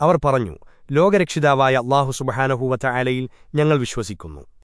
അവർ പറഞ്ഞു ലോകരക്ഷിതാവായ അള്ളാഹു സുബഹാനഹൂവറ്റ ആലയിൽ ഞങ്ങൾ വിശ്വസിക്കുന്നു.